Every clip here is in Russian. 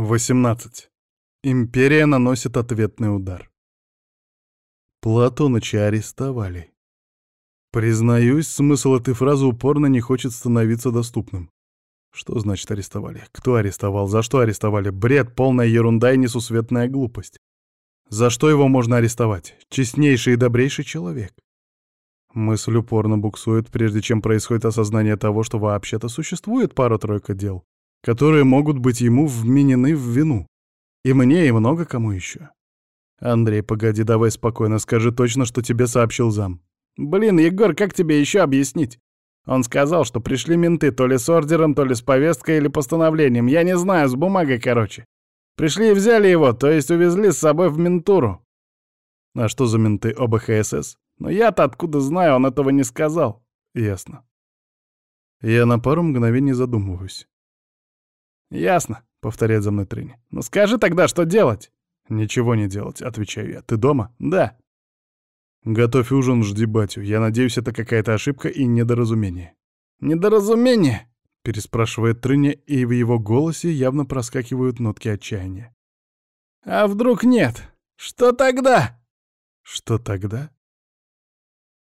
18. Империя наносит ответный удар. Платоныча арестовали. Признаюсь, смысл этой фразы упорно не хочет становиться доступным. Что значит арестовали? Кто арестовал? За что арестовали? Бред, полная ерунда и несусветная глупость. За что его можно арестовать? Честнейший и добрейший человек. Мысль упорно буксует, прежде чем происходит осознание того, что вообще-то существует пара-тройка дел, которые могут быть ему вменены в вину. И мне, и много кому еще. Андрей, погоди, давай спокойно, скажи точно, что тебе сообщил зам. Блин, Егор, как тебе еще объяснить? Он сказал, что пришли менты то ли с ордером, то ли с повесткой или постановлением. Я не знаю, с бумагой, короче. Пришли и взяли его, то есть увезли с собой в ментуру. А что за менты ОБХСС? Но я-то откуда знаю, он этого не сказал. Ясно. Я на пару мгновений задумываюсь. «Ясно», — повторяет за мной Трини. «Ну скажи тогда, что делать?» «Ничего не делать», — отвечаю я. «Ты дома?» «Да». «Готовь ужин, жди батю. Я надеюсь, это какая-то ошибка и недоразумение». «Недоразумение?» — переспрашивает Трыня, и в его голосе явно проскакивают нотки отчаяния. «А вдруг нет? Что тогда?» «Что тогда?»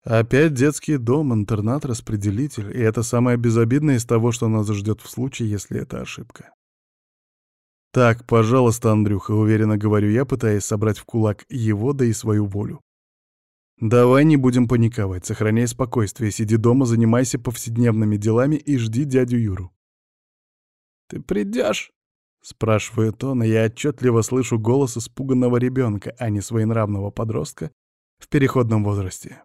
Опять детский дом, интернат, распределитель, и это самое безобидное из того, что нас ждет в случае, если это ошибка. Так, пожалуйста, Андрюха, уверенно говорю я, пытаясь собрать в кулак его, да и свою волю. Давай не будем паниковать, сохраняй спокойствие, сиди дома, занимайся повседневными делами и жди дядю Юру. «Ты придешь? спрашивает он, и я отчетливо слышу голос испуганного ребенка, а не своенравного подростка в переходном возрасте.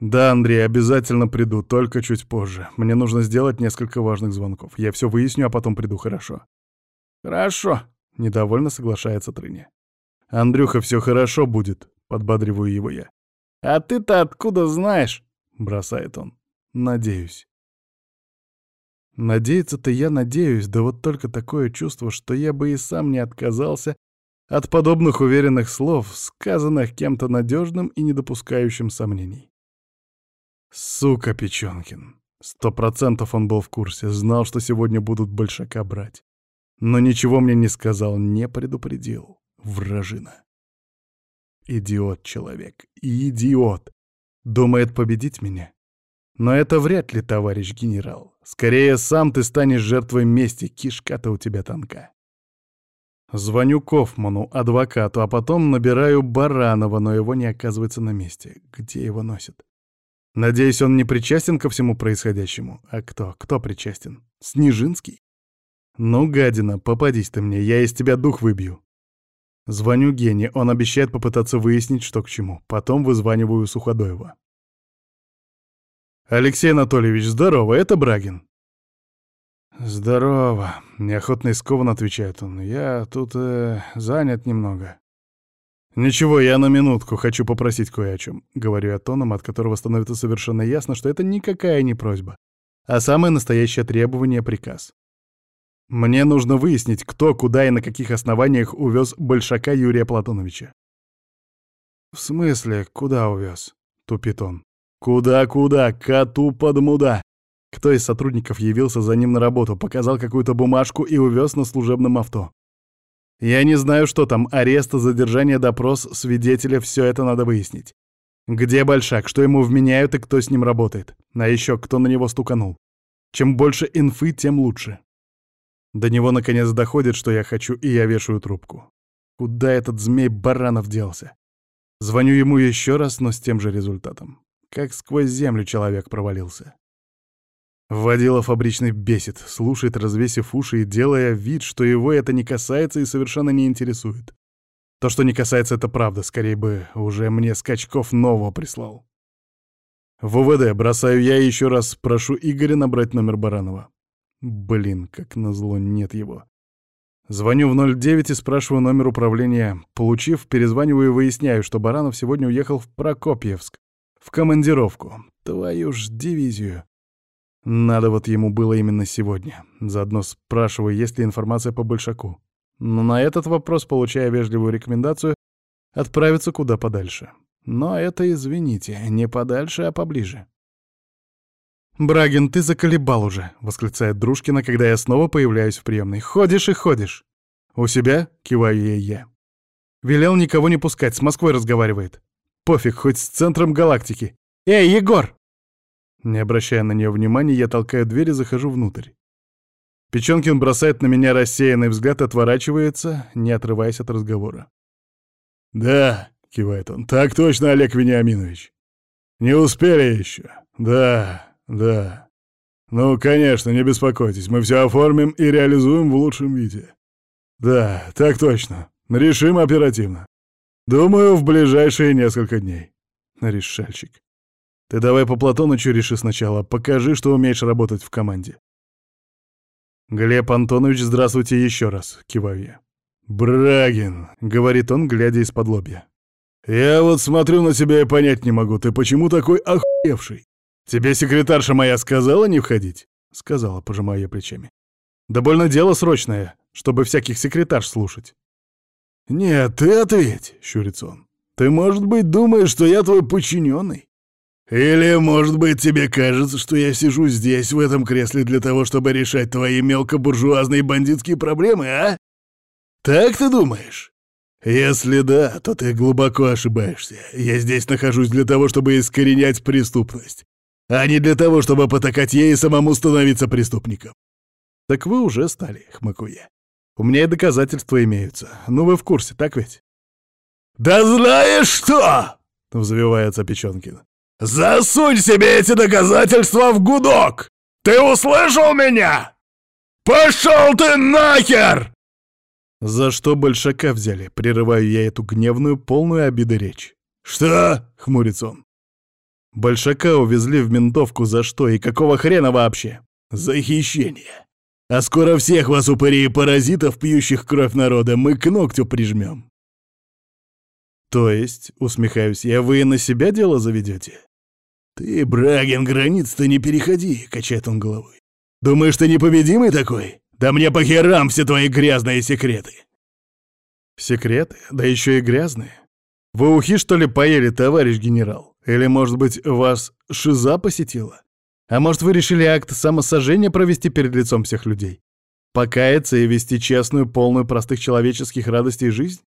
«Да, Андрей, обязательно приду, только чуть позже. Мне нужно сделать несколько важных звонков. Я все выясню, а потом приду, хорошо?» «Хорошо», — недовольно соглашается Трыня. «Андрюха, все хорошо будет», — подбадриваю его я. «А ты-то откуда знаешь?» — бросает он. «Надеюсь». Надеяться-то я надеюсь, да вот только такое чувство, что я бы и сам не отказался от подобных уверенных слов, сказанных кем-то надежным и не допускающим сомнений. Сука, Печенкин. Сто процентов он был в курсе, знал, что сегодня будут большака брать. Но ничего мне не сказал, не предупредил. Вражина. Идиот человек. Идиот. Думает победить меня? Но это вряд ли, товарищ генерал. Скорее, сам ты станешь жертвой мести, кишка-то у тебя тонка. Звоню Кофману, адвокату, а потом набираю Баранова, но его не оказывается на месте. Где его носят? Надеюсь, он не причастен ко всему происходящему. А кто? Кто причастен? Снежинский? Ну, гадина, попадись ты мне, я из тебя дух выбью. Звоню Гене, он обещает попытаться выяснить, что к чему. Потом вызваниваю Суходоева. «Алексей Анатольевич, здорово, это Брагин». «Здорово», — неохотно и скованно отвечает он. «Я тут э, занят немного». «Ничего, я на минутку хочу попросить кое о чем», — говорю я тоном, от которого становится совершенно ясно, что это никакая не просьба, а самое настоящее требование — приказ. Мне нужно выяснить, кто, куда и на каких основаниях увез большака Юрия Платоновича. «В смысле, куда увез?» — тупит он. «Куда-куда? Коту под муда!» Кто из сотрудников явился за ним на работу, показал какую-то бумажку и увез на служебном авто. Я не знаю, что там, арест, задержание, допрос, свидетеля, все это надо выяснить. Где Большак, что ему вменяют и кто с ним работает? А еще кто на него стуканул? Чем больше инфы, тем лучше. До него наконец доходит, что я хочу, и я вешаю трубку. Куда этот змей Баранов делся? Звоню ему еще раз, но с тем же результатом. Как сквозь землю человек провалился. Водила фабричный бесит, слушает, развесив уши и делая вид, что его это не касается и совершенно не интересует. То, что не касается, это правда, скорее бы уже мне Скачков нового прислал. В УВД бросаю я еще раз прошу Игоря набрать номер Баранова. Блин, как назло, нет его. Звоню в 09 и спрашиваю номер управления. Получив, перезваниваю и выясняю, что Баранов сегодня уехал в Прокопьевск. В командировку. Твою ж дивизию. Надо вот ему было именно сегодня. Заодно спрашиваю, есть ли информация по Большаку. Но на этот вопрос, получая вежливую рекомендацию, отправиться куда подальше. Но это, извините, не подальше, а поближе. «Брагин, ты заколебал уже», — восклицает Дружкина, когда я снова появляюсь в приемной. «Ходишь и ходишь». «У себя?» — киваю ей я. Велел никого не пускать, с Москвой разговаривает. Пофиг, хоть с центром галактики. «Эй, Егор!» Не обращая на нее внимания, я толкаю дверь и захожу внутрь. Печенкин бросает на меня рассеянный взгляд, отворачивается, не отрываясь от разговора. «Да», — кивает он, — «так точно, Олег Вениаминович. Не успели еще. Да, да. Ну, конечно, не беспокойтесь, мы все оформим и реализуем в лучшем виде. Да, так точно. Решим оперативно. Думаю, в ближайшие несколько дней. Решальщик. Ты давай по Платонычу реши сначала, покажи, что умеешь работать в команде. Глеб Антонович, здравствуйте еще раз, киваю я. «Брагин», — говорит он, глядя из-под лобья. «Я вот смотрю на тебя и понять не могу, ты почему такой охуевший? Тебе секретарша моя сказала не входить?» Сказала, пожимая плечами. «Да больно дело срочное, чтобы всяких секретарш слушать». «Нет, ты ответь», — щурится он. «Ты, может быть, думаешь, что я твой подчиненный? Или, может быть, тебе кажется, что я сижу здесь, в этом кресле, для того, чтобы решать твои мелкобуржуазные бандитские проблемы, а? Так ты думаешь? Если да, то ты глубоко ошибаешься. Я здесь нахожусь для того, чтобы искоренять преступность, а не для того, чтобы потакать ей и самому становиться преступником. Так вы уже стали, хмыку. У меня и доказательства имеются. Ну вы в курсе, так ведь? «Да знаешь что!» — взвивается Печенкин. «Засунь себе эти доказательства в гудок! Ты услышал меня? Пошел ты нахер!» «За что большака взяли?» — прерываю я эту гневную, полную обиды речь. «Что?» — хмурится он. «Большака увезли в ментовку за что и какого хрена вообще?» «За хищение. А скоро всех вас, упырей и паразитов, пьющих кровь народа, мы к ногтю прижмем». «То есть, — усмехаюсь я, — вы на себя дело заведете?» «Ты, Брагин, границ-то не переходи», — качает он головой. «Думаешь, ты непобедимый такой? Да мне по херам все твои грязные секреты!» «Секреты? Да еще и грязные? Вы ухи, что ли, поели, товарищ генерал? Или, может быть, вас шиза посетила? А может, вы решили акт самосожжения провести перед лицом всех людей? Покаяться и вести честную, полную простых человеческих радостей жизнь?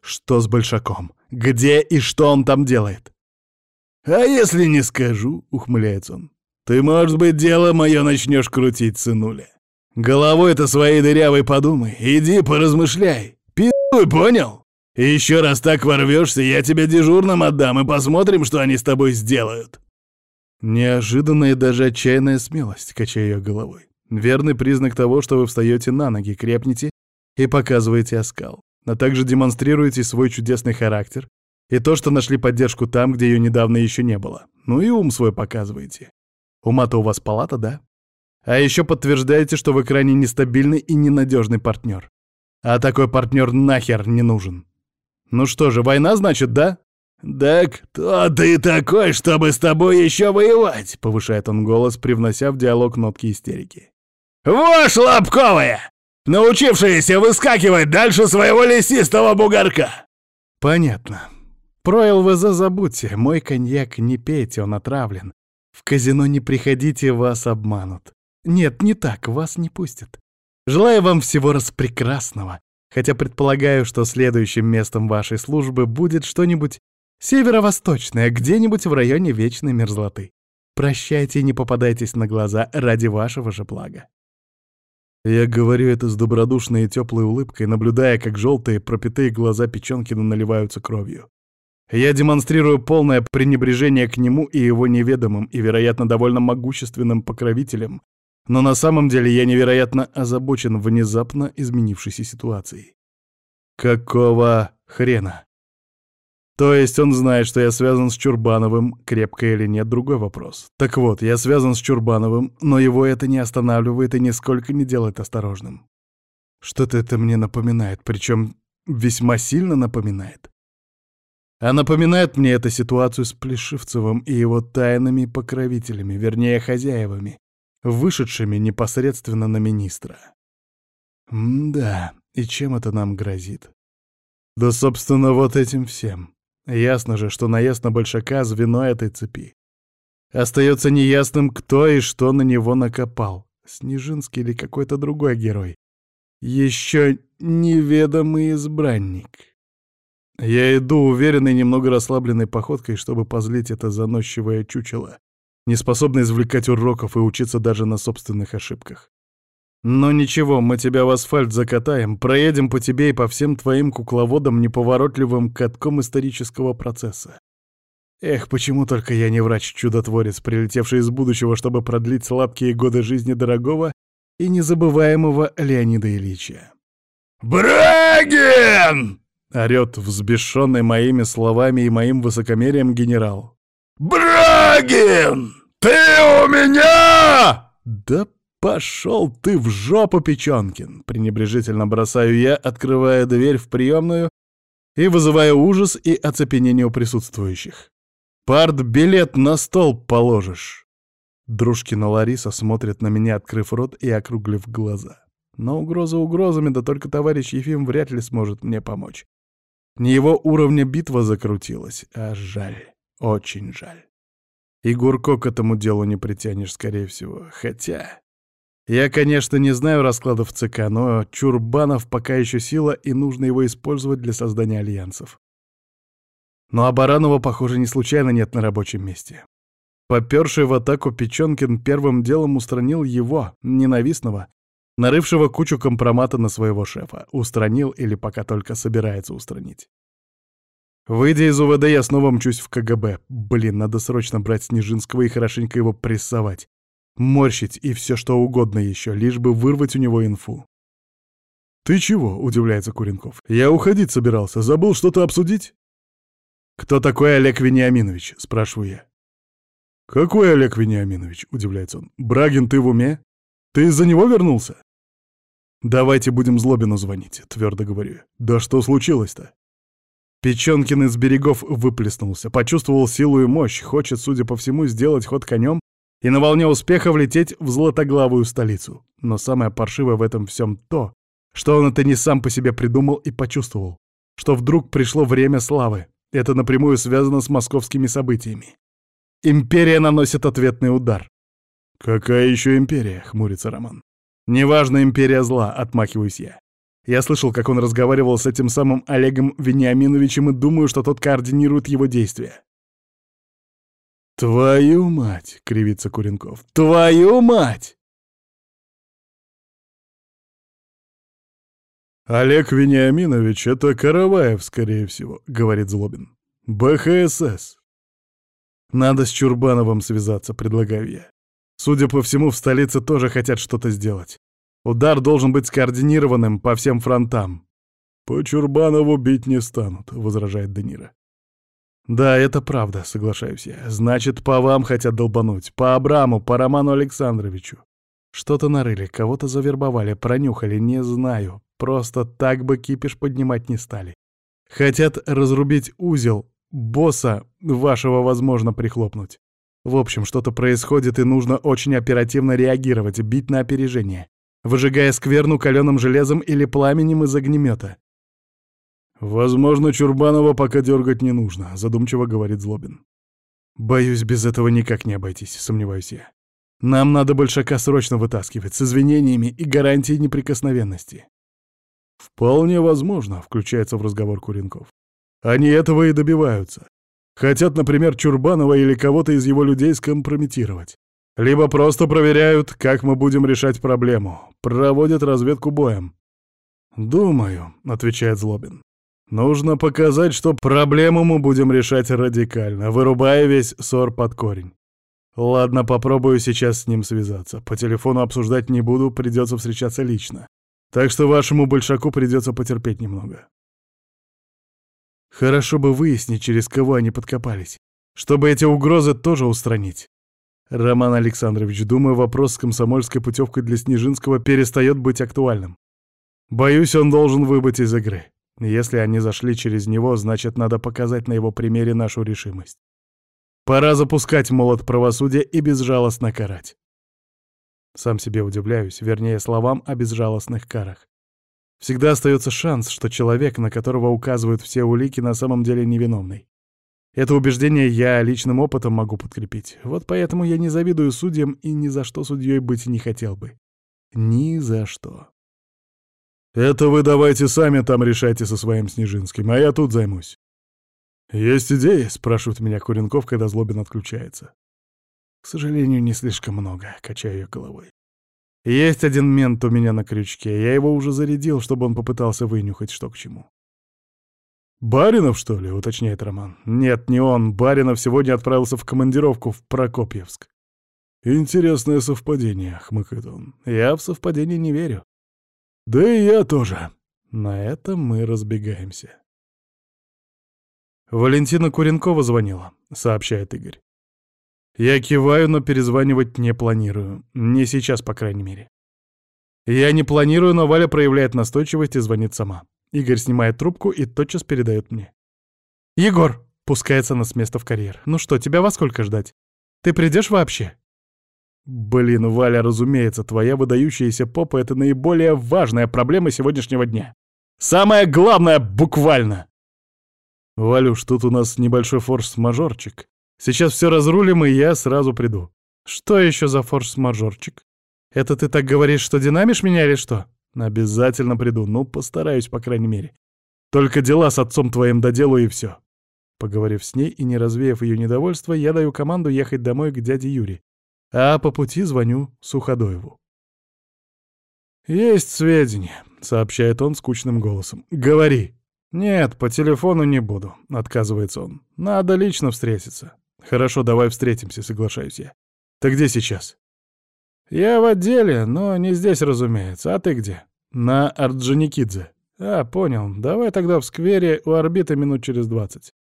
Что с Большаком? Где и что он там делает?» «А если не скажу?» — ухмыляется он. «Ты, может быть, дело мое начнешь крутить, сынуля. Головой-то своей дырявой подумай, иди поразмышляй. Пи***й, понял? И еще раз так ворвешься, я тебя дежурным отдам и посмотрим, что они с тобой сделают. Неожиданная даже отчаянная смелость, качая ее головой. Верный признак того, что вы встаете на ноги, крепнете и показываете оскал, а также демонстрируете свой чудесный характер и то, что нашли поддержку там, где ее недавно еще не было. Ну и ум свой показываете. Ума-то у вас палата, да? А еще подтверждаете, что вы крайне нестабильный и ненадежный партнер. А такой партнер нахер не нужен. Ну что же, война, значит, да? «Да кто ты такой, чтобы с тобой еще воевать?» — повышает он голос, привнося в диалог нотки истерики. «Вошь лобковая! Научившаяся выскакивать дальше своего лесистого бугорка!» «Понятно. Про ЛВЗ забудьте, мой коньяк не пейте, он отравлен. В казино не приходите, вас обманут. Нет, не так, вас не пустят. Желаю вам всего раз прекрасного, хотя предполагаю, что следующим местом вашей службы будет что-нибудь северо-восточное, где-нибудь в районе вечной мерзлоты. Прощайте и не попадайтесь на глаза ради вашего же блага. Я говорю это с добродушной и теплой улыбкой, наблюдая, как желтые пропитые глаза Печенкина наливаются кровью. Я демонстрирую полное пренебрежение к нему и его неведомым и, вероятно, довольно могущественным покровителям, но на самом деле я невероятно озабочен внезапно изменившейся ситуацией. Какого хрена? То есть он знает, что я связан с Чурбановым, крепко или нет, другой вопрос. Так вот, я связан с Чурбановым, но его это не останавливает и нисколько не делает осторожным. Что-то это мне напоминает, причем весьма сильно напоминает. А напоминает мне эта ситуацию с Плешивцевым и его тайными покровителями, вернее, хозяевами, вышедшими непосредственно на министра. М-да, и чем это нам грозит? Да, собственно, вот этим всем. Ясно же, что наезд на Большака — звено этой цепи. Остается неясным, кто и что на него накопал. Снежинский или какой-то другой герой. Еще неведомый избранник. Я иду уверенной, немного расслабленной походкой, чтобы позлить это заносчивое чучело, не способное извлекать уроков и учиться даже на собственных ошибках. Но ничего, мы тебя в асфальт закатаем, проедем по тебе и по всем твоим кукловодам неповоротливым катком исторического процесса. Эх, почему только я не врач-чудотворец, прилетевший из будущего, чтобы продлить сладкие годы жизни дорогого и незабываемого Леонида Ильича. «Брагин!» — орёт взбешенный моими словами и моим высокомерием генерал. «Брагин! Ты у меня!» «Да «Пошел ты в жопу, Печенкин!» — пренебрежительно бросаю я, открывая дверь в приемную и вызывая ужас и оцепенение у присутствующих. «Парт-билет на стол положишь!» Дружкина Лариса смотрит на меня, открыв рот и округлив глаза. Но угроза угрозами, да только товарищ Ефим вряд ли сможет мне помочь. Не его уровня битва закрутилась, а жаль, очень жаль. И Гурко к этому делу не притянешь, скорее всего. Хотя... Я, конечно, не знаю раскладов ЦК, но Чурбанов пока еще сила, и нужно его использовать для создания альянсов. Ну а Баранова, похоже, не случайно нет на рабочем месте. Попёрший в атаку Печёнкин первым делом устранил его, ненавистного, нарывшего кучу компромата на своего шефа. Устранил или пока только собирается устранить. Выйдя из УВД, я снова мчусь в КГБ. Блин, надо срочно брать Снежинского и хорошенько его прессовать морщить и все что угодно еще, лишь бы вырвать у него инфу. «Ты чего?» — удивляется Куренков. «Я уходить собирался. Забыл что-то обсудить?» «Кто такой Олег Вениаминович?» — спрашиваю я. «Какой Олег Вениаминович?» — удивляется он. «Брагин, ты в уме? Ты из-за него вернулся?» «Давайте будем Злобину звонить», — твердо говорю. «Да что случилось-то?» Печенкин из берегов выплеснулся, почувствовал силу и мощь, хочет, судя по всему, сделать ход конем и на волне успеха влететь в златоглавую столицу. Но самое паршивое в этом всем то, что он это не сам по себе придумал и почувствовал, что вдруг пришло время славы. Это напрямую связано с московскими событиями. Империя наносит ответный удар. «Какая еще империя?» — хмурится Роман. «Неважно, империя зла», — отмахиваюсь я. Я слышал, как он разговаривал с этим самым Олегом Вениаминовичем и думаю, что тот координирует его действия. «Твою мать!» — кривится Куренков. «Твою мать!» «Олег Вениаминович — это Караваев, скорее всего», — говорит Злобин. «БХСС». «Надо с Чурбановым связаться», — предлагаю я. Судя по всему, в столице тоже хотят что-то сделать. Удар должен быть скоординированным по всем фронтам. «По Чурбанову бить не станут», — возражает Денира. «Да, это правда», — соглашаюсь я. «Значит, по вам хотят долбануть. По Абраму, по Роману Александровичу. Что-то нарыли, кого-то завербовали, пронюхали, не знаю. Просто так бы кипиш поднимать не стали. Хотят разрубить узел, босса вашего, возможно, прихлопнуть. В общем, что-то происходит, и нужно очень оперативно реагировать, бить на опережение, выжигая скверну каленым железом или пламенем из огнемета. «Возможно, Чурбанова пока дергать не нужно», — задумчиво говорит Злобин. «Боюсь, без этого никак не обойтись», — сомневаюсь я. «Нам надо большака срочно вытаскивать, с извинениями и гарантией неприкосновенности». «Вполне возможно», — включается в разговор Куренков. «Они этого и добиваются. Хотят, например, Чурбанова или кого-то из его людей скомпрометировать. Либо просто проверяют, как мы будем решать проблему. Проводят разведку боем». «Думаю», — отвечает Злобин. Нужно показать, что проблему мы будем решать радикально, вырубая весь ссор под корень. Ладно, попробую сейчас с ним связаться. По телефону обсуждать не буду, придется встречаться лично. Так что вашему большаку придется потерпеть немного. Хорошо бы выяснить, через кого они подкопались, чтобы эти угрозы тоже устранить. Роман Александрович, думаю, вопрос с комсомольской путевкой для Снежинского перестает быть актуальным. Боюсь, он должен выбыть из игры. Если они зашли через него, значит, надо показать на его примере нашу решимость. Пора запускать молот правосудия и безжалостно карать. Сам себе удивляюсь, вернее, словам о безжалостных карах. Всегда остается шанс, что человек, на которого указывают все улики, на самом деле невиновный. Это убеждение я личным опытом могу подкрепить. Вот поэтому я не завидую судьям и ни за что судьей быть не хотел бы. Ни за что. Это вы давайте сами там решайте со своим Снежинским, а я тут займусь. «Есть идеи?» — спрашивает меня Куренков, когда Злобин отключается. К сожалению, не слишком много, качаю я головой. Есть один мент у меня на крючке, я его уже зарядил, чтобы он попытался вынюхать, что к чему. «Баринов, что ли?» — уточняет Роман. «Нет, не он. Баринов сегодня отправился в командировку в Прокопьевск». «Интересное совпадение», — хмыкает он. «Я в совпадение не верю». «Да и я тоже». На этом мы разбегаемся. «Валентина Куренкова звонила», — сообщает Игорь. Я киваю, но перезванивать не планирую. Не сейчас, по крайней мере. Я не планирую, но Валя проявляет настойчивость и звонит сама. Игорь снимает трубку и тотчас передает мне. «Егор!» — пускается она с места в карьер. «Ну что, тебя во сколько ждать? Ты придешь вообще?» «Блин, Валя, разумеется, твоя выдающаяся попа — это наиболее важная проблема сегодняшнего дня. Самое главное, буквально!» «Валюш, тут у нас небольшой форс-мажорчик. Сейчас все разрулим, и я сразу приду». «Что еще за форс-мажорчик? Это ты так говоришь, что динамишь меня или что?» Обязательно приду, ну, постараюсь, по крайней мере. Только дела с отцом твоим доделаю и все. Поговорив с ней и не развеяв ее недовольство, я даю команду ехать домой к дяде Юре, а по пути звоню Суходоеву. «Есть сведения», — сообщает он скучным голосом. «Говори». «Нет, по телефону не буду», — отказывается он. «Надо лично встретиться». «Хорошо, давай встретимся», — соглашаюсь я. «Ты где сейчас?» «Я в отделе, но не здесь, разумеется. А ты где?» «На Орджоникидзе». «А, понял. Давай тогда в сквере у орбиты минут через двадцать.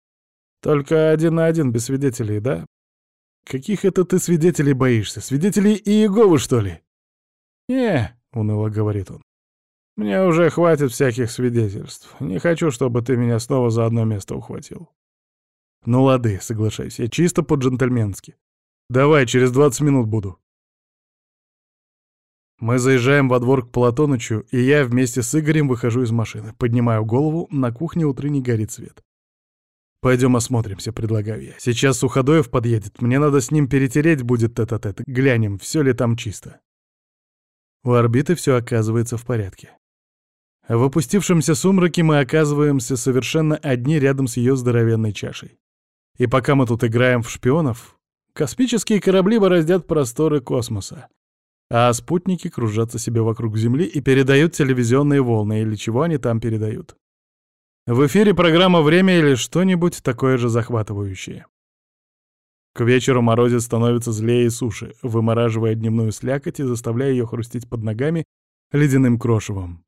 Только один на один, без свидетелей, да?» «Каких это ты свидетелей боишься? Свидетелей Иеговы, что ли?» «Не», — уныло говорит он. «Мне уже хватит всяких свидетельств. Не хочу, чтобы ты меня снова за одно место ухватил». «Ну лады, соглашайся, чисто по-джентльменски. Давай, через двадцать минут буду». Мы заезжаем во двор к Платонычу, и я вместе с Игорем выхожу из машины. Поднимаю голову, на кухне утренний горит свет. «Пойдем осмотримся», — предлагаю я. «Сейчас Суходоев подъедет. Мне надо с ним перетереть будет тет-а-тет. Глянем, все ли там чисто». У орбиты все оказывается в порядке. В опустившемся сумраке мы оказываемся совершенно одни рядом с ее здоровенной чашей. И пока мы тут играем в шпионов, космические корабли бороздят просторы космоса а спутники кружатся себе вокруг Земли и передают телевизионные волны, или чего они там передают. В эфире программа «Время» или что-нибудь такое же захватывающее. К вечеру морозец становится злее и суше, вымораживая дневную слякоть и заставляя ее хрустеть под ногами ледяным крошевом.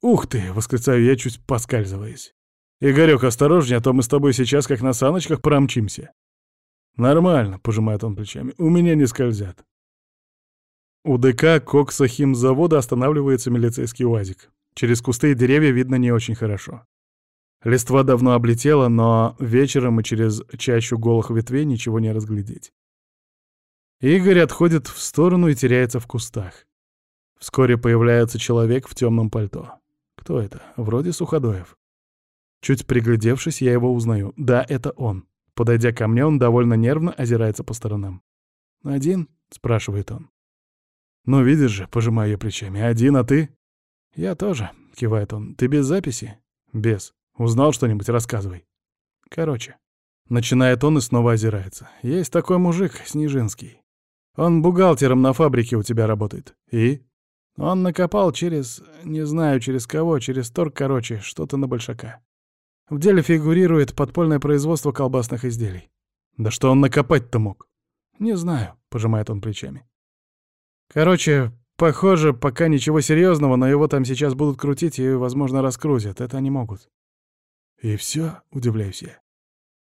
«Ух ты!» — восклицаю я, чуть поскальзываясь. «Игорёк, осторожнее, а то мы с тобой сейчас как на саночках промчимся». «Нормально», — пожимает он плечами, — «у меня не скользят». У ДК Кокса химзавода останавливается милицейский УАЗик. Через кусты и деревья видно не очень хорошо. Листва давно облетела, но вечером и через чащу голых ветвей ничего не разглядеть. Игорь отходит в сторону и теряется в кустах. Вскоре появляется человек в темном пальто. Кто это? Вроде Суходоев. Чуть приглядевшись, я его узнаю. Да, это он. Подойдя ко мне, он довольно нервно озирается по сторонам. «Один?» — спрашивает он. «Ну, видишь же», — пожимаю я плечами. «Один, а ты?» «Я тоже», — кивает он. «Ты без записи?» «Без. Узнал что-нибудь? Рассказывай». «Короче». Начинает он и снова озирается. «Есть такой мужик, Снежинский. Он бухгалтером на фабрике у тебя работает. И?» Он накопал через... не знаю, через кого, через торг, короче, что-то на большака. В деле фигурирует подпольное производство колбасных изделий. Да что он накопать-то мог? Не знаю, пожимает он плечами. Короче, похоже, пока ничего серьезного, но его там сейчас будут крутить и, возможно, раскрутят. Это они могут. И все, удивляюсь я.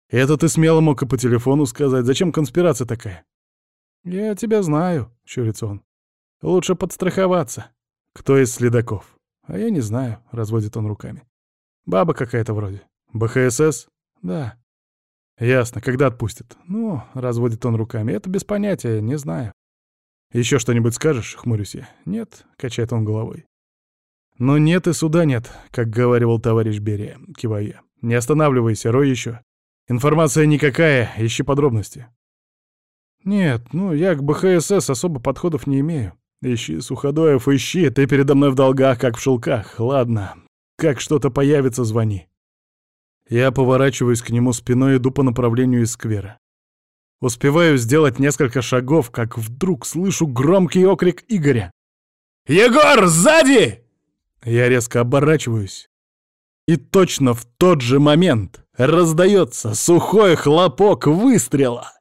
Это ты смело мог и по телефону сказать. Зачем конспирация такая? Я тебя знаю, щурится он. Лучше подстраховаться. Кто из следаков? А я не знаю, разводит он руками. Баба какая-то вроде. БХСС? Да. Ясно, когда отпустят? Ну, разводит он руками. Это без понятия, не знаю. Еще что-нибудь скажешь?» — хмурюсь я. «Нет», — качает он головой. «Но нет и суда нет», — как говорил товарищ Берия, кивая я. «Не останавливайся, рой еще. Информация никакая, ищи подробности. Нет, ну я к БХСС особо подходов не имею. Ищи, Суходоев, ищи, ты передо мной в долгах, как в шелках. Ладно, как что-то появится, звони. Я поворачиваюсь к нему спиной иду по направлению из сквера. Успеваю сделать несколько шагов, как вдруг слышу громкий окрик Игоря. «Егор, сзади!» Я резко оборачиваюсь. И точно в тот же момент раздается сухой хлопок выстрела.